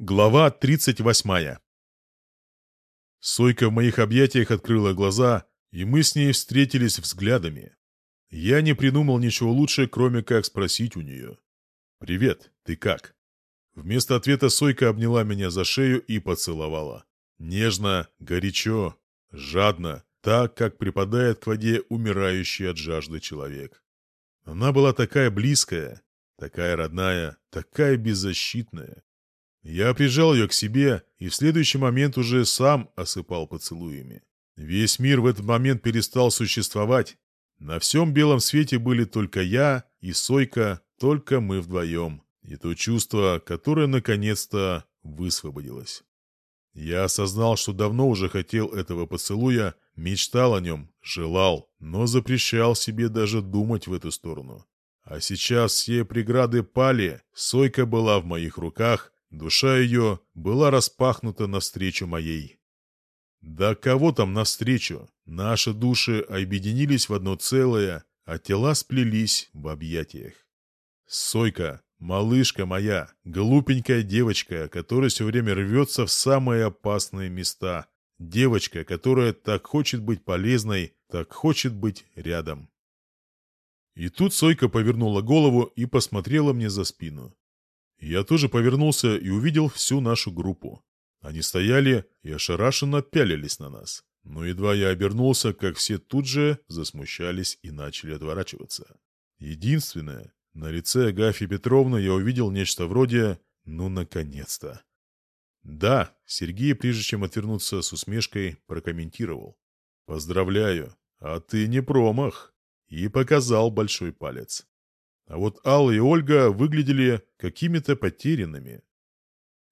Глава 38. Сойка в моих объятиях открыла глаза, и мы с ней встретились взглядами. Я не придумал ничего лучше, кроме как спросить у нее. «Привет, ты как?» Вместо ответа Сойка обняла меня за шею и поцеловала. Нежно, горячо, жадно, так, как припадает к воде умирающий от жажды человек. Она была такая близкая, такая родная, такая беззащитная. Я прижал ее к себе и в следующий момент уже сам осыпал поцелуями. Весь мир в этот момент перестал существовать. На всем белом свете были только я и Сойка, только мы вдвоем. И то чувство, которое наконец-то высвободилось. Я осознал, что давно уже хотел этого поцелуя, мечтал о нем, желал, но запрещал себе даже думать в эту сторону. А сейчас все преграды пали, Сойка была в моих руках — Душа ее была распахнута навстречу моей. Да кого там навстречу? Наши души объединились в одно целое, а тела сплелись в объятиях. Сойка, малышка моя, глупенькая девочка, которая все время рвется в самые опасные места. Девочка, которая так хочет быть полезной, так хочет быть рядом. И тут Сойка повернула голову и посмотрела мне за спину. Я тоже повернулся и увидел всю нашу группу. Они стояли и ошарашенно пялились на нас. Но едва я обернулся, как все тут же засмущались и начали отворачиваться. Единственное, на лице Агафьи Петровны я увидел нечто вроде «ну, наконец-то». «Да», — Сергей, прежде чем отвернуться с усмешкой, прокомментировал. «Поздравляю, а ты не промах!» И показал большой палец. А вот Алла и Ольга выглядели какими-то потерянными.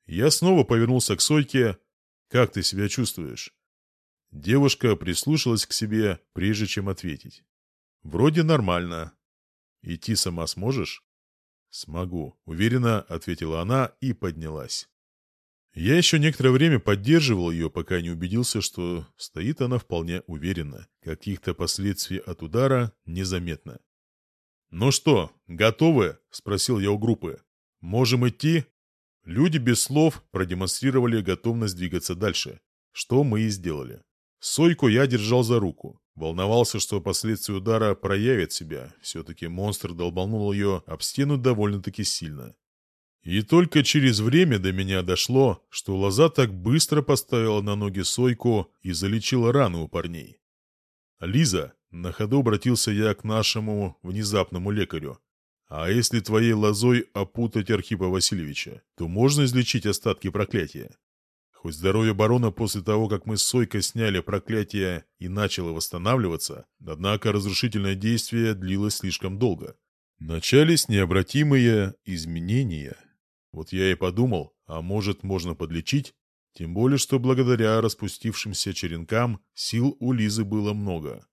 Я снова повернулся к Сойке. «Как ты себя чувствуешь?» Девушка прислушалась к себе, прежде чем ответить. «Вроде нормально. Идти сама сможешь?» «Смогу», — уверенно ответила она и поднялась. Я еще некоторое время поддерживал ее, пока не убедился, что стоит она вполне уверенно. Каких-то последствий от удара незаметно. «Ну что, готовы?» – спросил я у группы. «Можем идти?» Люди без слов продемонстрировали готовность двигаться дальше, что мы и сделали. Сойку я держал за руку. Волновался, что последствия удара проявят себя. Все-таки монстр долбанул ее об стену довольно-таки сильно. И только через время до меня дошло, что лоза так быстро поставила на ноги Сойку и залечила раны у парней. «Лиза, на ходу обратился я к нашему внезапному лекарю. «А если твоей лозой опутать Архипа Васильевича, то можно излечить остатки проклятия?» Хоть здоровье барона после того, как мы с Сойко сняли проклятие и начало восстанавливаться, однако разрушительное действие длилось слишком долго. Начались необратимые изменения. Вот я и подумал, а может можно подлечить? Тем более, что благодаря распустившимся черенкам сил у Лизы было много.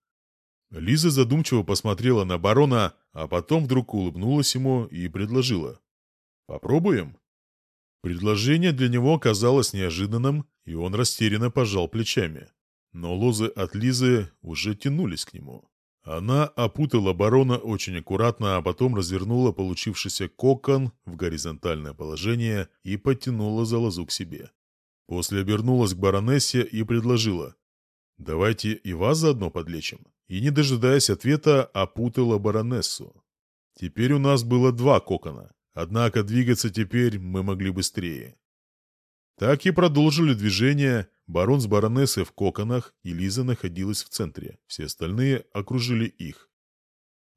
Лиза задумчиво посмотрела на барона, а потом вдруг улыбнулась ему и предложила. «Попробуем?» Предложение для него оказалось неожиданным, и он растерянно пожал плечами. Но лозы от Лизы уже тянулись к нему. Она опутала барона очень аккуратно, а потом развернула получившийся кокон в горизонтальное положение и подтянула за лозу к себе. После обернулась к баронессе и предложила. «Давайте и вас заодно подлечим» и, не дожидаясь ответа, опутала баронессу. Теперь у нас было два кокона, однако двигаться теперь мы могли быстрее. Так и продолжили движение, барон с баронессой в коконах, и Лиза находилась в центре, все остальные окружили их.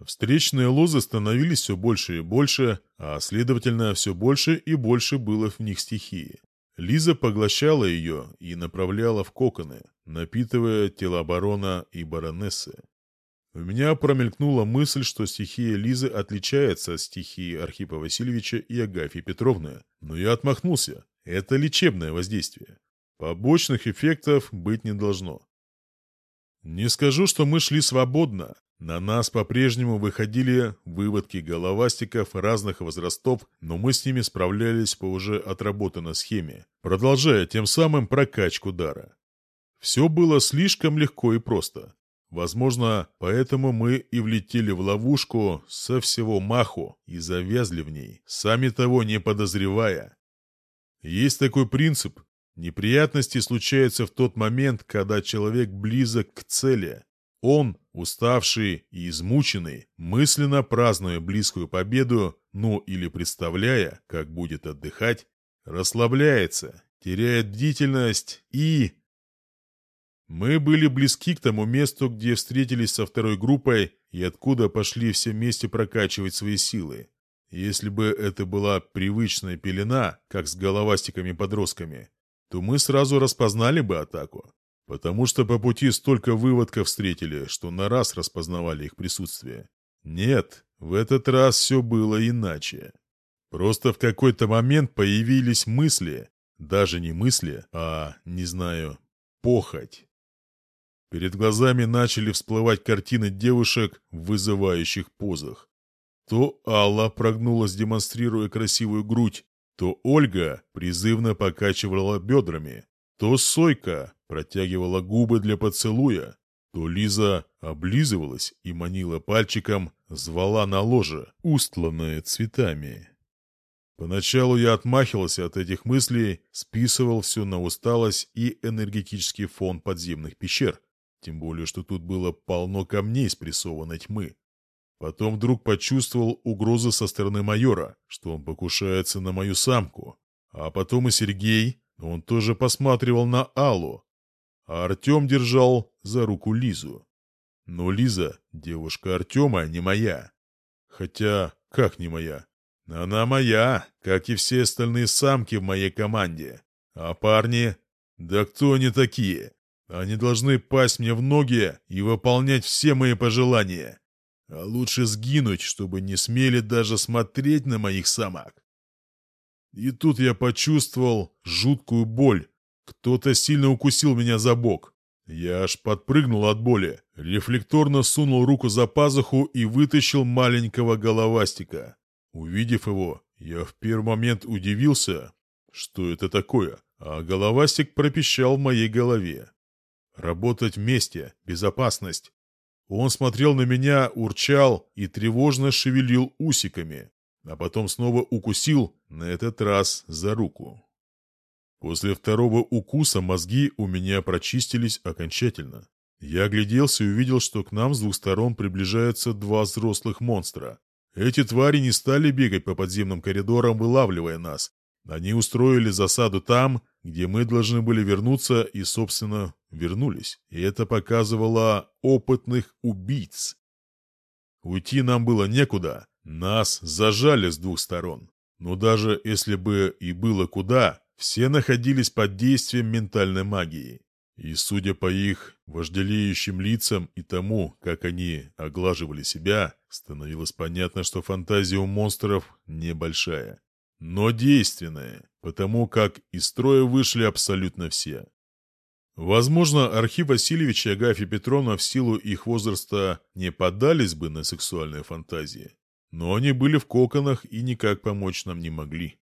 Встречные лозы становились все больше и больше, а, следовательно, все больше и больше было в них стихии. Лиза поглощала ее и направляла в коконы, напитывая тело барона и баронессы. У меня промелькнула мысль, что стихия Лизы отличается от стихии Архипа Васильевича и Агафьи Петровны, но я отмахнулся. Это лечебное воздействие. Побочных эффектов быть не должно. Не скажу, что мы шли свободно, на нас по-прежнему выходили выводки головастиков разных возрастов, но мы с ними справлялись по уже отработанной схеме, продолжая тем самым прокачку дара. Все было слишком легко и просто. Возможно, поэтому мы и влетели в ловушку со всего маху и завязли в ней, сами того не подозревая. Есть такой принцип. Неприятности случаются в тот момент, когда человек близок к цели, он, уставший и измученный, мысленно празднуя близкую победу, ну или представляя, как будет отдыхать, расслабляется, теряет бдительность и... Мы были близки к тому месту, где встретились со второй группой и откуда пошли все вместе прокачивать свои силы. Если бы это была привычная пелена, как с головастиками-подростками, то мы сразу распознали бы атаку. Потому что по пути столько выводков встретили, что на раз распознавали их присутствие. Нет, в этот раз все было иначе. Просто в какой-то момент появились мысли, даже не мысли, а, не знаю, похоть. Перед глазами начали всплывать картины девушек в вызывающих позах. То Алла прогнулась, демонстрируя красивую грудь, то Ольга призывно покачивала бедрами, то Сойка протягивала губы для поцелуя, то Лиза облизывалась и манила пальчиком, звала на ложе, устланное цветами. Поначалу я отмахивался от этих мыслей, списывал все на усталость и энергетический фон подземных пещер, тем более, что тут было полно камней спрессованной тьмы. Потом вдруг почувствовал угрозы со стороны майора, что он покушается на мою самку. А потом и Сергей, он тоже посматривал на Аллу, а Артем держал за руку Лизу. Но Лиза — девушка Артема, не моя. Хотя, как не моя? Она моя, как и все остальные самки в моей команде. А парни? Да кто они такие? Они должны пасть мне в ноги и выполнять все мои пожелания. А лучше сгинуть, чтобы не смели даже смотреть на моих самок. И тут я почувствовал жуткую боль кто-то сильно укусил меня за бок. Я аж подпрыгнул от боли, рефлекторно сунул руку за пазуху и вытащил маленького головастика. Увидев его, я в первый момент удивился, что это такое, а головастик пропищал в моей голове. Работать вместе, безопасность. Он смотрел на меня, урчал и тревожно шевелил усиками, а потом снова укусил, на этот раз за руку. После второго укуса мозги у меня прочистились окончательно. Я огляделся и увидел, что к нам с двух сторон приближаются два взрослых монстра. Эти твари не стали бегать по подземным коридорам, вылавливая нас. Они устроили засаду там, где мы должны были вернуться, и, собственно, вернулись. И это показывало опытных убийц. Уйти нам было некуда. Нас зажали с двух сторон. Но даже если бы и было куда, все находились под действием ментальной магии. И судя по их вожделеющим лицам и тому, как они оглаживали себя, становилось понятно, что фантазия у монстров небольшая, но действенная, потому как из строя вышли абсолютно все. Возможно, Архив Васильевич и Агафья Петровна в силу их возраста не поддались бы на сексуальные фантазии, но они были в коконах и никак помочь нам не могли.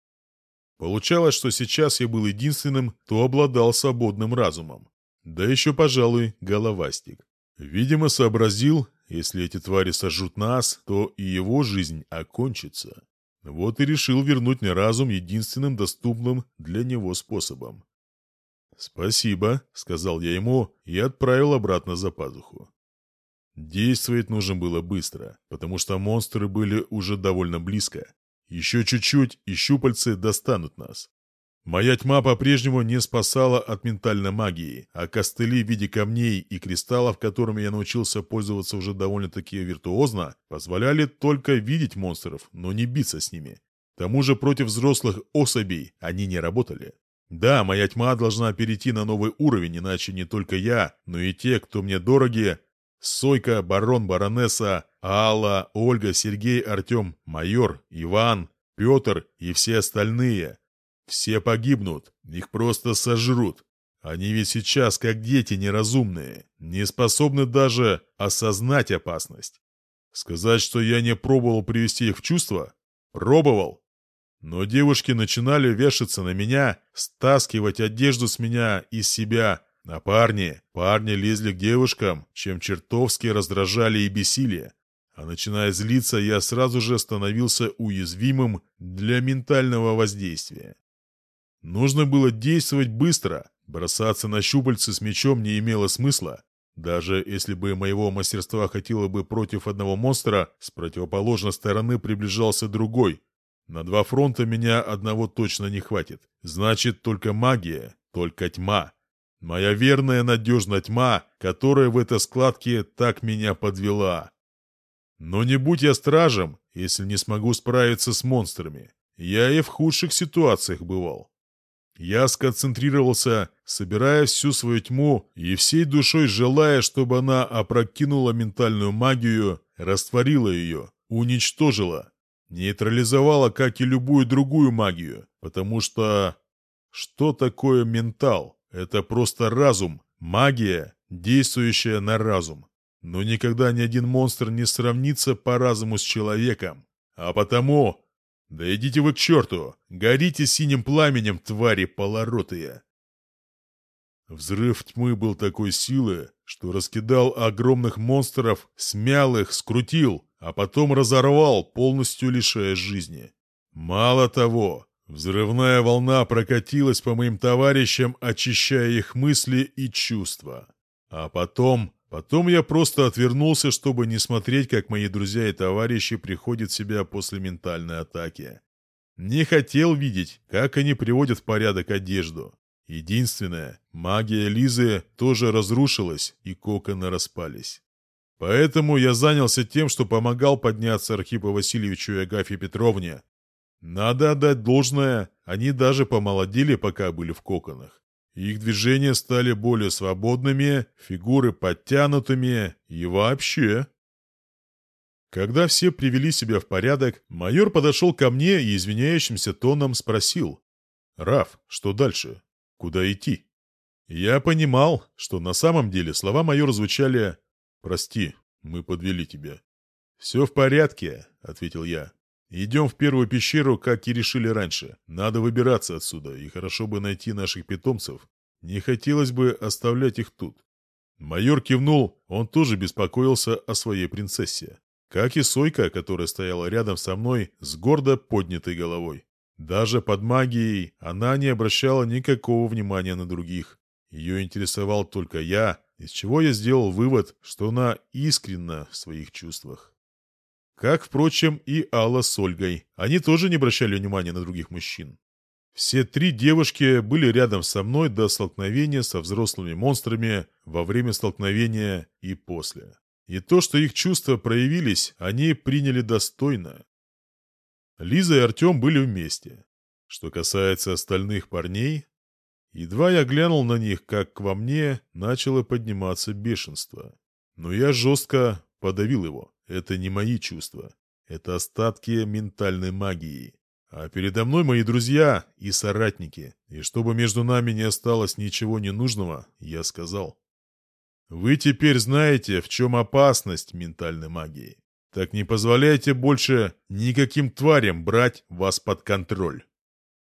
Получалось, что сейчас я был единственным, кто обладал свободным разумом. Да еще, пожалуй, головастик. Видимо, сообразил, если эти твари сожрут нас, то и его жизнь окончится. Вот и решил вернуть мне разум единственным доступным для него способом. «Спасибо», — сказал я ему и отправил обратно за пазуху. Действовать нужно было быстро, потому что монстры были уже довольно близко, еще чуть-чуть, и щупальцы достанут нас. Моя тьма по-прежнему не спасала от ментальной магии, а костыли в виде камней и кристаллов, которыми я научился пользоваться уже довольно-таки виртуозно, позволяли только видеть монстров, но не биться с ними. К тому же против взрослых особей они не работали. Да, моя тьма должна перейти на новый уровень, иначе не только я, но и те, кто мне дороги, Сойка, Барон, Баронесса, Алла, Ольга, Сергей, Артем, майор, Иван, Петр и все остальные. Все погибнут, их просто сожрут. Они ведь сейчас, как дети неразумные, не способны даже осознать опасность. Сказать, что я не пробовал привести их в чувство? Пробовал. Но девушки начинали вешаться на меня, стаскивать одежду с меня и себя, а парни, парни лезли к девушкам, чем чертовски раздражали и бесили а начиная злиться, я сразу же становился уязвимым для ментального воздействия. Нужно было действовать быстро, бросаться на щупальцы с мечом не имело смысла. Даже если бы моего мастерства хотело бы против одного монстра, с противоположной стороны приближался другой. На два фронта меня одного точно не хватит. Значит, только магия, только тьма. Моя верная надежная тьма, которая в этой складке так меня подвела. Но не будь я стражем, если не смогу справиться с монстрами. Я и в худших ситуациях бывал. Я сконцентрировался, собирая всю свою тьму и всей душой желая, чтобы она опрокинула ментальную магию, растворила ее, уничтожила, нейтрализовала, как и любую другую магию, потому что... Что такое ментал? Это просто разум, магия, действующая на разум но никогда ни один монстр не сравнится по разуму с человеком. А потому... Да идите вы к черту! Горите синим пламенем, твари полоротые!» Взрыв тьмы был такой силы, что раскидал огромных монстров, смял их, скрутил, а потом разорвал, полностью лишая жизни. Мало того, взрывная волна прокатилась по моим товарищам, очищая их мысли и чувства. А потом Потом я просто отвернулся, чтобы не смотреть, как мои друзья и товарищи приходят в себя после ментальной атаки. Не хотел видеть, как они приводят в порядок одежду. Единственное, магия Лизы тоже разрушилась, и коконы распались. Поэтому я занялся тем, что помогал подняться Архипу Васильевичу и Агафье Петровне. Надо отдать должное, они даже помолодели, пока были в коконах. Их движения стали более свободными, фигуры подтянутыми и вообще. Когда все привели себя в порядок, майор подошел ко мне и извиняющимся тоном спросил. «Раф, что дальше? Куда идти?» Я понимал, что на самом деле слова майора звучали «Прости, мы подвели тебя». «Все в порядке», — ответил я. Идем в первую пещеру, как и решили раньше. Надо выбираться отсюда, и хорошо бы найти наших питомцев. Не хотелось бы оставлять их тут. Майор кивнул, он тоже беспокоился о своей принцессе. Как и Сойка, которая стояла рядом со мной с гордо поднятой головой. Даже под магией она не обращала никакого внимания на других. Ее интересовал только я, из чего я сделал вывод, что она искренна в своих чувствах. Как, впрочем, и Алла с Ольгой. Они тоже не обращали внимания на других мужчин. Все три девушки были рядом со мной до столкновения со взрослыми монстрами, во время столкновения и после. И то, что их чувства проявились, они приняли достойно. Лиза и Артем были вместе. Что касается остальных парней, едва я глянул на них, как во мне начало подниматься бешенство. Но я жестко подавил его. Это не мои чувства. Это остатки ментальной магии. А передо мной мои друзья и соратники. И чтобы между нами не осталось ничего ненужного, я сказал. Вы теперь знаете, в чем опасность ментальной магии. Так не позволяйте больше никаким тварям брать вас под контроль.